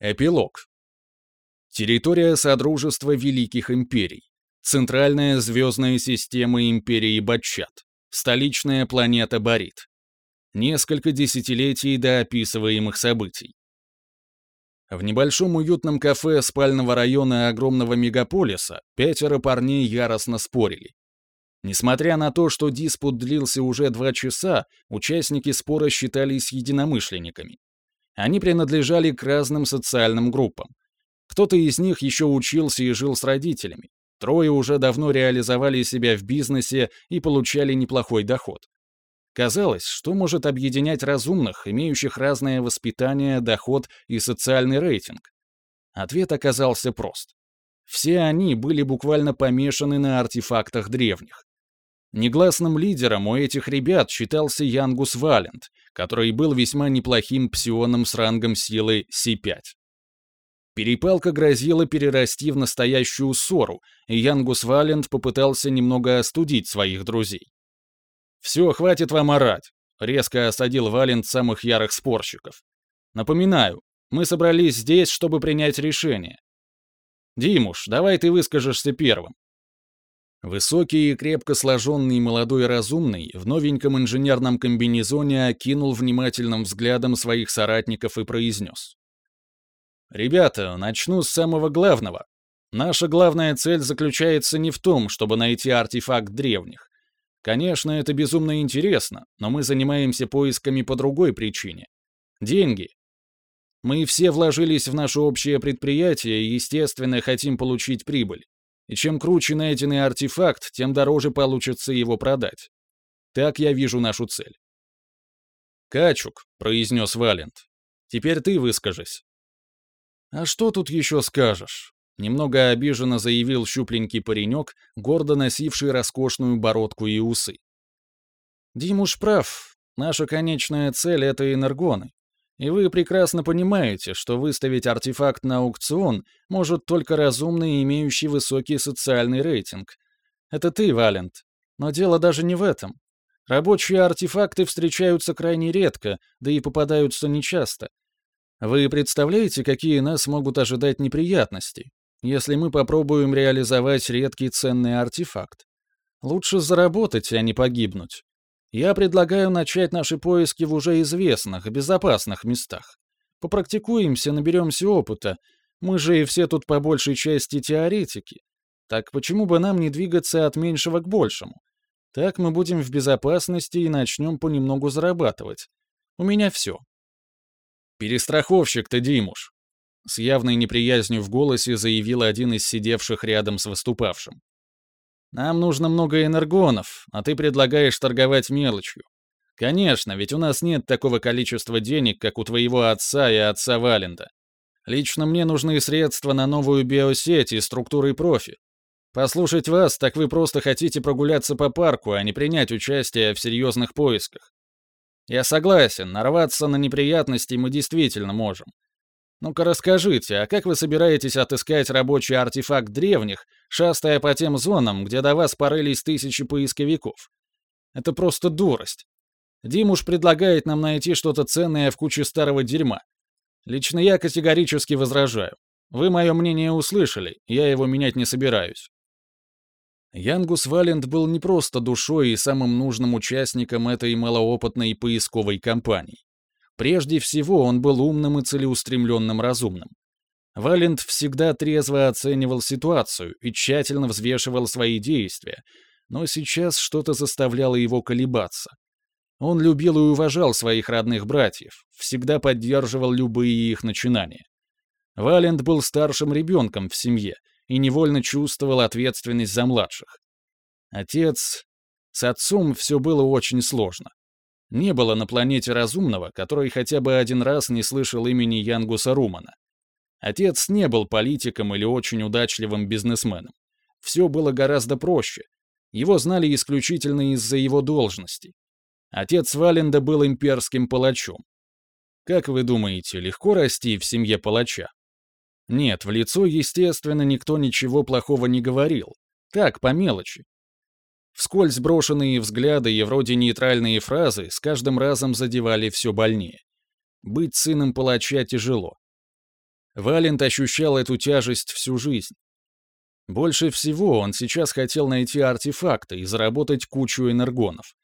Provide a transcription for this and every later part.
Эпилог. Территория Содружества Великих Империй. Центральная звездная система Империи Батчат. Столичная планета Борит. Несколько десятилетий до описываемых событий. В небольшом уютном кафе спального района огромного мегаполиса пятеро парней яростно спорили. Несмотря на то, что диспут длился уже два часа, участники спора считались единомышленниками. Они принадлежали к разным социальным группам. Кто-то из них еще учился и жил с родителями. Трое уже давно реализовали себя в бизнесе и получали неплохой доход. Казалось, что может объединять разумных, имеющих разное воспитание, доход и социальный рейтинг? Ответ оказался прост. Все они были буквально помешаны на артефактах древних. Негласным лидером у этих ребят считался Янгус Валент, который был весьма неплохим псионом с рангом силы С5. Перепалка грозила перерасти в настоящую ссору, и Янгус Валент попытался немного остудить своих друзей. «Все, хватит вам орать», — резко осадил Валент самых ярых спорщиков. «Напоминаю, мы собрались здесь, чтобы принять решение. Димуш, давай ты выскажешься первым. Высокий и крепко сложенный молодой разумный в новеньком инженерном комбинезоне окинул внимательным взглядом своих соратников и произнес. «Ребята, начну с самого главного. Наша главная цель заключается не в том, чтобы найти артефакт древних. Конечно, это безумно интересно, но мы занимаемся поисками по другой причине. Деньги. Мы все вложились в наше общее предприятие и, естественно, хотим получить прибыль. И чем круче найденный артефакт, тем дороже получится его продать. Так я вижу нашу цель. «Качук», — произнес Валент, — «теперь ты выскажись». «А что тут еще скажешь?» Немного обиженно заявил щупленький паренек, гордо носивший роскошную бородку и усы. «Димуш прав. Наша конечная цель — это энергоны. И вы прекрасно понимаете, что выставить артефакт на аукцион может только разумный, имеющий высокий социальный рейтинг. Это ты, Валент. Но дело даже не в этом. Рабочие артефакты встречаются крайне редко, да и попадаются нечасто. Вы представляете, какие нас могут ожидать неприятности, если мы попробуем реализовать редкий ценный артефакт? Лучше заработать, а не погибнуть. Я предлагаю начать наши поиски в уже известных, безопасных местах. Попрактикуемся, наберемся опыта. Мы же и все тут по большей части теоретики. Так почему бы нам не двигаться от меньшего к большему? Так мы будем в безопасности и начнем понемногу зарабатывать. У меня все. «Перестраховщик ты, Димуш!» С явной неприязнью в голосе заявил один из сидевших рядом с выступавшим. Нам нужно много энергонов, а ты предлагаешь торговать мелочью. Конечно, ведь у нас нет такого количества денег, как у твоего отца и отца Валенда. Лично мне нужны средства на новую биосеть и структуры профи. Послушать вас, так вы просто хотите прогуляться по парку, а не принять участие в серьезных поисках. Я согласен, нарваться на неприятности мы действительно можем. Ну-ка расскажите, а как вы собираетесь отыскать рабочий артефакт древних, шастая по тем зонам, где до вас порылись тысячи поисковиков? Это просто дурость. Димуш предлагает нам найти что-то ценное в куче старого дерьма. Лично я категорически возражаю. Вы мое мнение услышали, я его менять не собираюсь. Янгус Валент был не просто душой и самым нужным участником этой малоопытной поисковой кампании. Прежде всего, он был умным и целеустремленным разумным. Валент всегда трезво оценивал ситуацию и тщательно взвешивал свои действия, но сейчас что-то заставляло его колебаться. Он любил и уважал своих родных братьев, всегда поддерживал любые их начинания. Валент был старшим ребенком в семье и невольно чувствовал ответственность за младших. Отец... С отцом все было очень сложно. Не было на планете разумного, который хотя бы один раз не слышал имени Янгуса Румана. Отец не был политиком или очень удачливым бизнесменом. Все было гораздо проще. Его знали исключительно из-за его должности. Отец Валенда был имперским палачом. Как вы думаете, легко расти в семье палача? Нет, в лицо, естественно, никто ничего плохого не говорил. Так, по мелочи. Вскользь брошенные взгляды и вроде нейтральные фразы с каждым разом задевали все больнее. Быть сыном палача тяжело. Валент ощущал эту тяжесть всю жизнь. Больше всего он сейчас хотел найти артефакты и заработать кучу энергонов.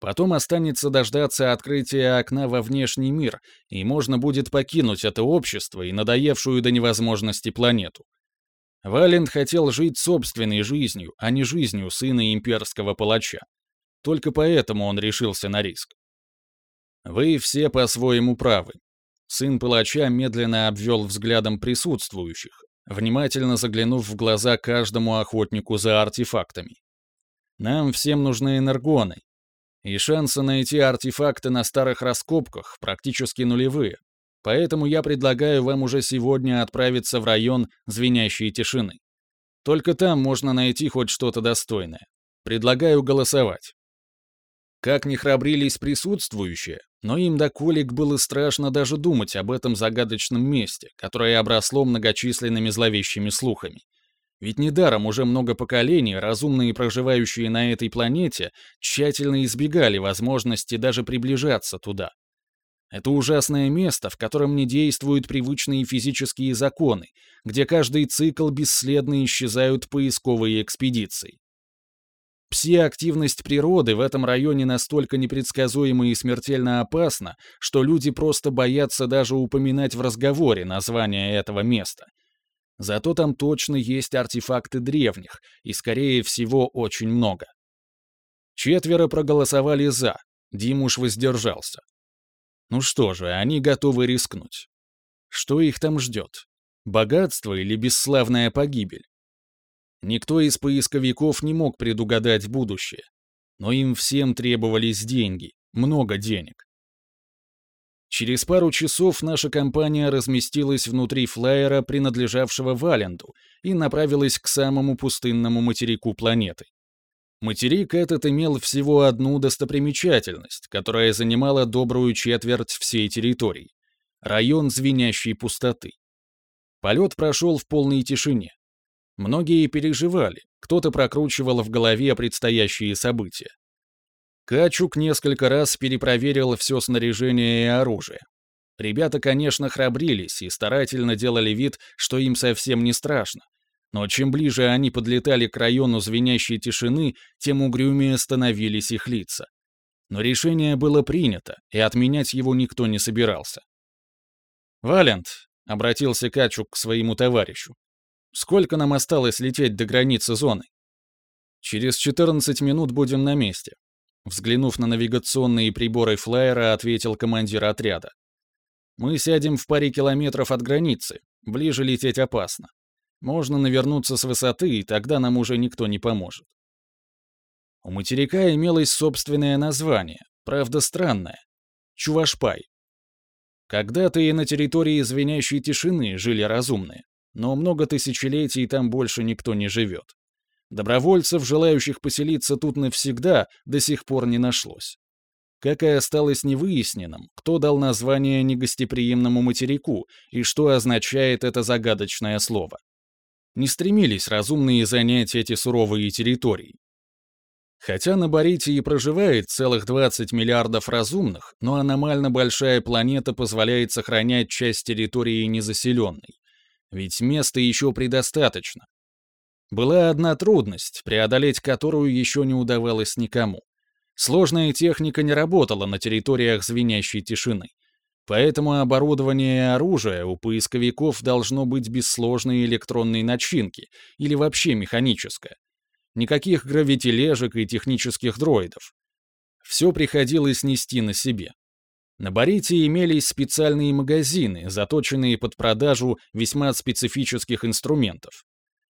Потом останется дождаться открытия окна во внешний мир, и можно будет покинуть это общество и надоевшую до невозможности планету. Валент хотел жить собственной жизнью, а не жизнью сына имперского палача. Только поэтому он решился на риск. Вы все по-своему правы. Сын палача медленно обвел взглядом присутствующих, внимательно заглянув в глаза каждому охотнику за артефактами. Нам всем нужны энергоны, и шансы найти артефакты на старых раскопках практически нулевые. Поэтому я предлагаю вам уже сегодня отправиться в район звенящей тишины. Только там можно найти хоть что-то достойное. Предлагаю голосовать. Как не храбрились присутствующие, но им до колик было страшно даже думать об этом загадочном месте, которое обросло многочисленными зловещими слухами. Ведь недаром уже много поколений разумные, проживающие на этой планете, тщательно избегали возможности даже приближаться туда. Это ужасное место, в котором не действуют привычные физические законы, где каждый цикл бесследно исчезают поисковые экспедиции. Псиактивность природы в этом районе настолько непредсказуема и смертельно опасна, что люди просто боятся даже упоминать в разговоре название этого места — Зато там точно есть артефакты древних, и, скорее всего, очень много. Четверо проголосовали «за», Димуш воздержался. Ну что же, они готовы рискнуть. Что их там ждет? Богатство или бесславная погибель? Никто из поисковиков не мог предугадать будущее. Но им всем требовались деньги, много денег. Через пару часов наша компания разместилась внутри флайера, принадлежавшего Валенду, и направилась к самому пустынному материку планеты. Материк этот имел всего одну достопримечательность, которая занимала добрую четверть всей территории — район звенящей пустоты. Полет прошел в полной тишине. Многие переживали, кто-то прокручивал в голове предстоящие события. Качук несколько раз перепроверил все снаряжение и оружие. Ребята, конечно, храбрились и старательно делали вид, что им совсем не страшно. Но чем ближе они подлетали к району звенящей тишины, тем угрюмее становились их лица. Но решение было принято, и отменять его никто не собирался. «Валент», — обратился Качук к своему товарищу, — «сколько нам осталось лететь до границы зоны?» «Через 14 минут будем на месте. Взглянув на навигационные приборы флайера, ответил командир отряда. «Мы сядем в паре километров от границы. Ближе лететь опасно. Можно навернуться с высоты, и тогда нам уже никто не поможет». У материка имелось собственное название, правда странное — Чувашпай. Когда-то и на территории звенящей тишины жили разумные, но много тысячелетий там больше никто не живет. Добровольцев, желающих поселиться тут навсегда, до сих пор не нашлось. Как и осталось невыясненным, кто дал название негостеприимному материку и что означает это загадочное слово. Не стремились разумные занять эти суровые территории. Хотя на Борите и проживает целых 20 миллиардов разумных, но аномально большая планета позволяет сохранять часть территории незаселенной. Ведь места еще предостаточно, была одна трудность, преодолеть которую еще не удавалось никому. Сложная техника не работала на территориях звенящей тишины. Поэтому оборудование и оружие у поисковиков должно быть без сложной электронной начинки или вообще механическое. Никаких гравитележек и технических дроидов. Все приходилось нести на себе. На Борите имелись специальные магазины, заточенные под продажу весьма специфических инструментов.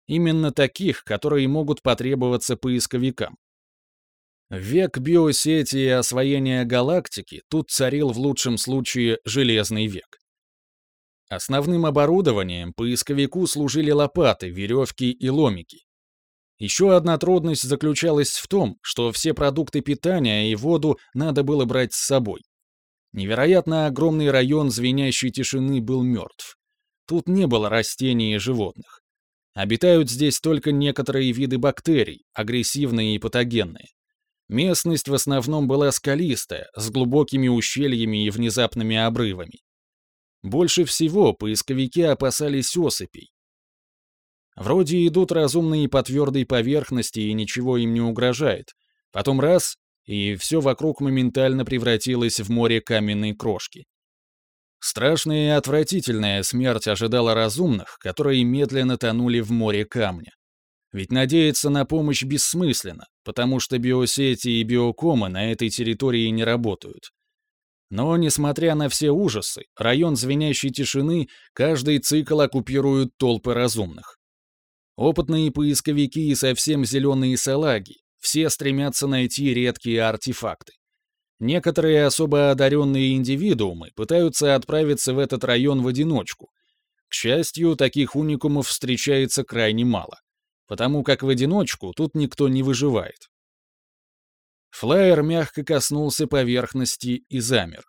Именно таких, которые могут потребоваться поисковикам. Век биосети и освоения галактики тут царил в лучшем случае железный век. Основным оборудованием поисковику служили лопаты, веревки и ломики. Еще одна трудность заключалась в том, что все продукты питания и воду надо было брать с собой. Невероятно огромный район звенящей тишины был мертв. Тут не было растений и животных. Обитают здесь только некоторые виды бактерий, агрессивные и патогенные. Местность в основном была скалистая, с глубокими ущельями и внезапными обрывами. Больше всего поисковики опасались осыпей. Вроде идут разумные по твердой поверхности и ничего им не угрожает. Потом раз — и все вокруг моментально превратилось в море каменной крошки. Страшная и отвратительная смерть ожидала разумных, которые медленно тонули в море камня. Ведь надеяться на помощь бессмысленно, потому что биосети и биокомы на этой территории не работают. Но, несмотря на все ужасы, район звенящей тишины каждый цикл оккупируют толпы разумных. Опытные поисковики и совсем зеленые салаги, все стремятся найти редкие артефакты. Некоторые особо одаренные индивидуумы пытаются отправиться в этот район в одиночку. К счастью, таких уникумов встречается крайне мало, потому как в одиночку тут никто не выживает. Флайер мягко коснулся поверхности и замер.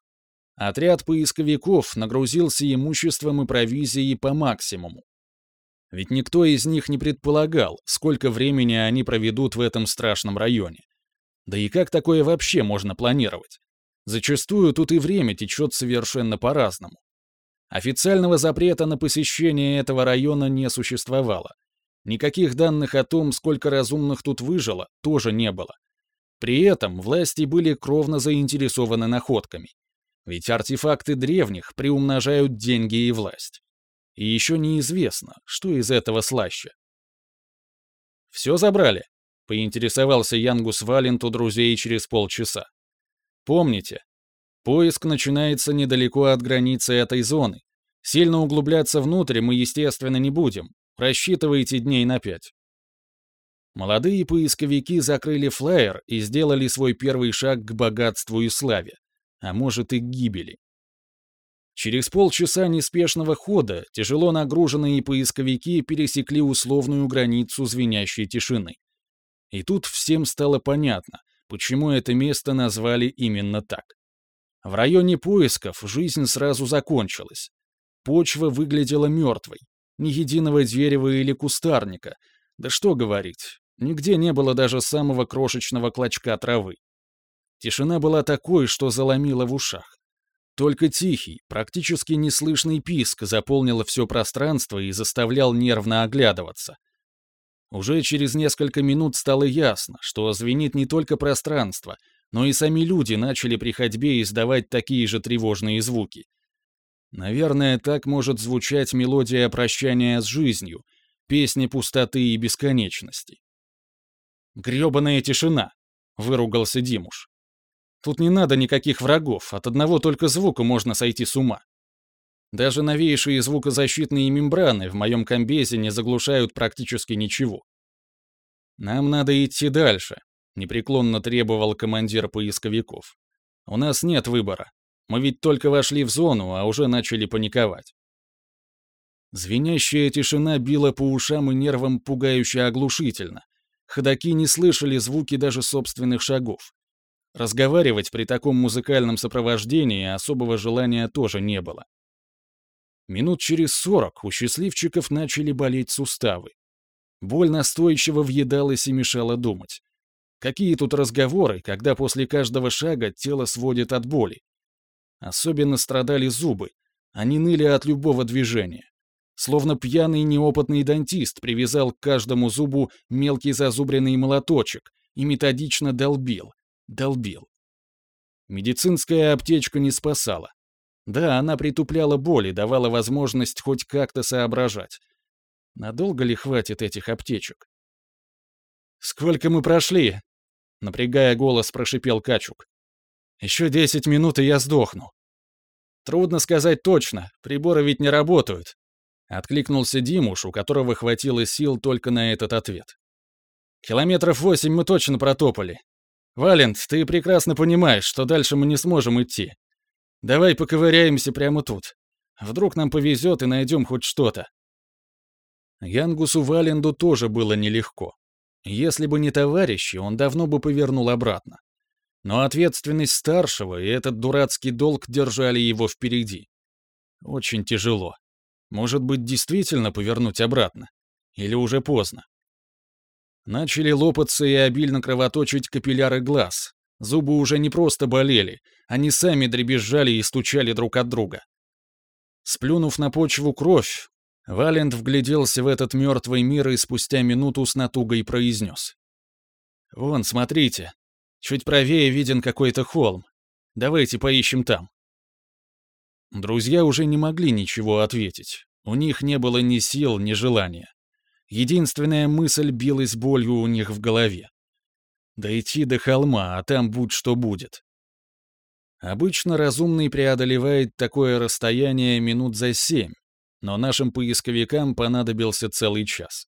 Отряд поисковиков нагрузился имуществом и провизией по максимуму. Ведь никто из них не предполагал, сколько времени они проведут в этом страшном районе. Да и как такое вообще можно планировать? Зачастую тут и время течет совершенно по-разному. Официального запрета на посещение этого района не существовало. Никаких данных о том, сколько разумных тут выжило, тоже не было. При этом власти были кровно заинтересованы находками. Ведь артефакты древних приумножают деньги и власть. И еще неизвестно, что из этого слаще. «Все забрали?» — поинтересовался Янгус Валент у друзей через полчаса. «Помните, поиск начинается недалеко от границы этой зоны. Сильно углубляться внутрь мы, естественно, не будем. Рассчитывайте дней на пять». Молодые поисковики закрыли флайер и сделали свой первый шаг к богатству и славе, а может и к гибели. Через полчаса неспешного хода тяжело нагруженные поисковики пересекли условную границу звенящей тишины. И тут всем стало понятно, почему это место назвали именно так. В районе поисков жизнь сразу закончилась. Почва выглядела мертвой. Ни единого дерева или кустарника. Да что говорить, нигде не было даже самого крошечного клочка травы. Тишина была такой, что заломила в ушах. Только тихий, практически неслышный писк заполнил все пространство и заставлял нервно оглядываться. Уже через несколько минут стало ясно, что звенит не только пространство, но и сами люди начали при ходьбе издавать такие же тревожные звуки. Наверное, так может звучать мелодия прощания с жизнью, песни пустоты и бесконечности. «Грёбаная тишина!» — выругался Димуш. Тут не надо никаких врагов, от одного только звука можно сойти с ума. Даже новейшие звукозащитные мембраны в моем комбезе не заглушают практически ничего. Нам надо идти дальше, непреклонно требовал командир поисковиков. У нас нет выбора. Мы ведь только вошли в зону, а уже начали паниковать. Звенящая тишина била по ушам и нервам пугающе оглушительно. Ходаки не слышали звуки даже собственных шагов. Разговаривать при таком музыкальном сопровождении особого желания тоже не было. Минут через сорок у счастливчиков начали болеть суставы. Боль настойчиво въедалась и мешала думать. Какие тут разговоры, когда после каждого шага тело сводит от боли? Особенно страдали зубы. Они ныли от любого движения. Словно пьяный неопытный дантист привязал к каждому зубу мелкий зазубренный молоточек и методично долбил, долбил. Медицинская аптечка не спасала. Да, она притупляла боль и давала возможность хоть как-то соображать. Надолго ли хватит этих аптечек? «Сколько мы прошли?» — напрягая голос, прошипел Качук. «Еще десять минут, и я сдохну». «Трудно сказать точно, приборы ведь не работают», — откликнулся Димуш, у которого хватило сил только на этот ответ. «Километров восемь мы точно протопали. Валент, ты прекрасно понимаешь, что дальше мы не сможем идти. Давай поковыряемся прямо тут. Вдруг нам повезет и найдем хоть что-то. Янгусу Валенду тоже было нелегко. Если бы не товарищи, он давно бы повернул обратно. Но ответственность старшего и этот дурацкий долг держали его впереди. Очень тяжело. Может быть, действительно повернуть обратно? Или уже поздно? Начали лопаться и обильно кровоточить капилляры глаз. Зубы уже не просто болели, они сами дребезжали и стучали друг от друга. Сплюнув на почву кровь, Валент вгляделся в этот мертвый мир и спустя минуту с натугой произнес. «Вон, смотрите, чуть правее виден какой-то холм. Давайте поищем там». Друзья уже не могли ничего ответить. У них не было ни сил, ни желания. Единственная мысль билась болью у них в голове. Дойти до холма, а там будь что будет. Обычно разумный преодолевает такое расстояние минут за семь, но нашим поисковикам понадобился целый час.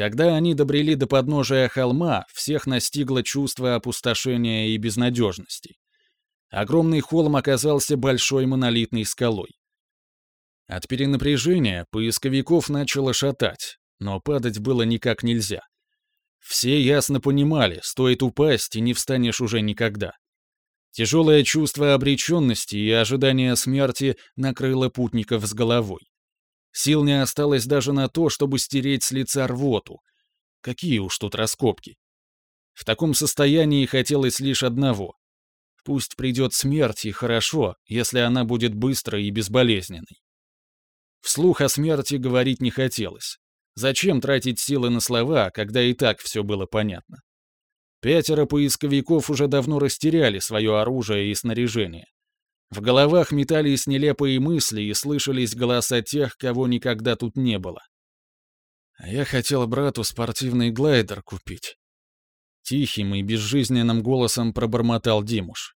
Когда они добрели до подножия холма, всех настигло чувство опустошения и безнадежности. Огромный холм оказался большой монолитной скалой. От перенапряжения поисковиков начало шатать, но падать было никак нельзя. Все ясно понимали, стоит упасть, и не встанешь уже никогда. Тяжелое чувство обреченности и ожидания смерти накрыло путников с головой. Сил не осталось даже на то, чтобы стереть с лица рвоту. Какие уж тут раскопки. В таком состоянии хотелось лишь одного. Пусть придет смерть, и хорошо, если она будет быстрой и безболезненной. Вслух о смерти говорить не хотелось. Зачем тратить силы на слова, когда и так все было понятно? Пятеро поисковиков уже давно растеряли свое оружие и снаряжение. В головах метались нелепые мысли и слышались голоса тех, кого никогда тут не было. А я хотел брату спортивный глайдер купить. Тихим и безжизненным голосом пробормотал Димуш.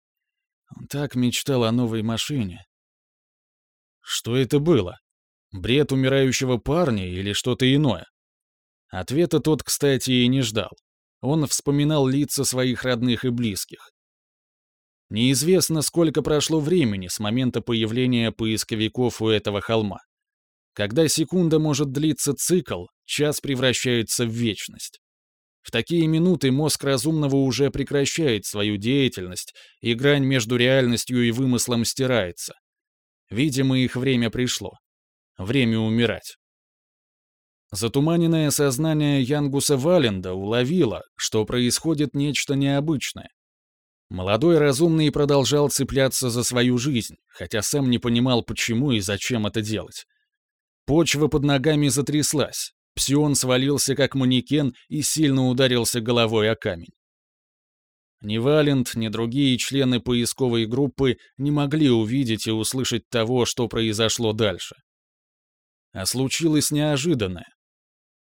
Он так мечтал о новой машине. Что это было? Бред умирающего парня или что-то иное? Ответа тот, кстати, и не ждал. Он вспоминал лица своих родных и близких. Неизвестно, сколько прошло времени с момента появления поисковиков у этого холма. Когда секунда может длиться цикл, час превращается в вечность. В такие минуты мозг разумного уже прекращает свою деятельность, и грань между реальностью и вымыслом стирается. Видимо, их время пришло. Время умирать. Затуманенное сознание Янгуса Валенда уловило, что происходит нечто необычное. Молодой разумный продолжал цепляться за свою жизнь, хотя сам не понимал, почему и зачем это делать. Почва под ногами затряслась, Псион свалился как манекен и сильно ударился головой о камень. Ни Валент, ни другие члены поисковой группы не могли увидеть и услышать того, что произошло дальше. А случилось неожиданное.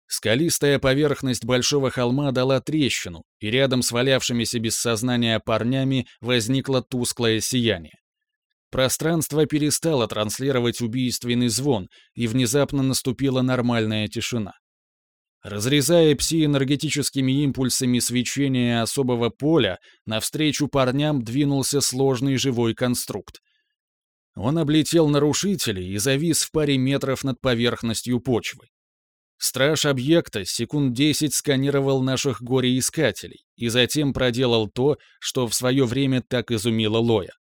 Скалистая поверхность большого холма дала трещину, и рядом с валявшимися без сознания парнями возникло тусклое сияние. Пространство перестало транслировать убийственный звон, и внезапно наступила нормальная тишина. Разрезая пси-энергетическими импульсами свечение особого поля, навстречу парням двинулся сложный живой конструкт. Он облетел нарушителей и завис в паре метров над поверхностью почвы. Страж объекта секунд 10 сканировал наших горе-искателей и затем проделал то, что в свое время так изумило Лоя.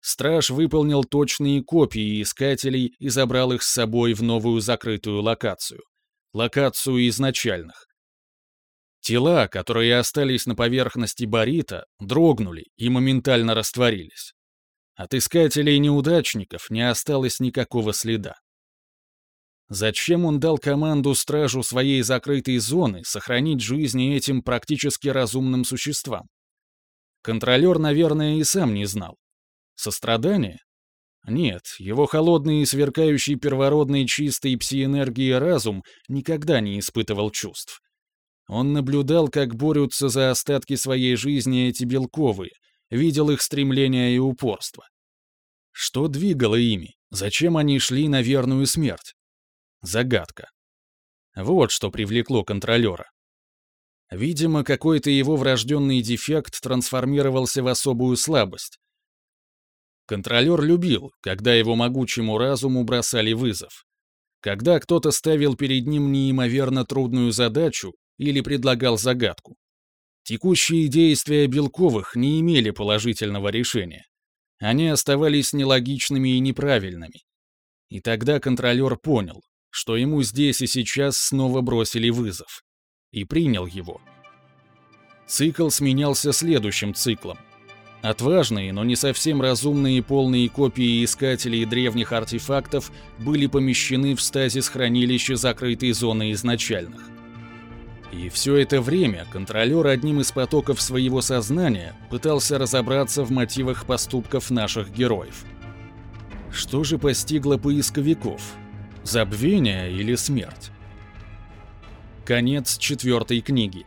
Страж выполнил точные копии искателей и забрал их с собой в новую закрытую локацию. Локацию изначальных. Тела, которые остались на поверхности Барита, дрогнули и моментально растворились. От искателей-неудачников не осталось никакого следа. Зачем он дал команду стражу своей закрытой зоны сохранить жизни этим практически разумным существам? Контролер, наверное, и сам не знал. Сострадание? Нет, его холодный и сверкающий первородный чистой псиэнергии разум никогда не испытывал чувств. Он наблюдал, как борются за остатки своей жизни эти белковые, видел их стремление и упорство. Что двигало ими? Зачем они шли на верную смерть? Загадка. Вот что привлекло контролера. Видимо, какой-то его врожденный дефект трансформировался в особую слабость. Контролер любил, когда его могучему разуму бросали вызов. Когда кто-то ставил перед ним неимоверно трудную задачу или предлагал загадку. Текущие действия Белковых не имели положительного решения. Они оставались нелогичными и неправильными. И тогда контролер понял, что ему здесь и сейчас снова бросили вызов. И принял его. Цикл сменялся следующим циклом. Отважные, но не совсем разумные полные копии искателей древних артефактов были помещены в стазис хранилища закрытой зоны изначальных. И все это время контролер одним из потоков своего сознания пытался разобраться в мотивах поступков наших героев. Что же постигло поисковиков? Забвение или смерть? Конец четвертой книги.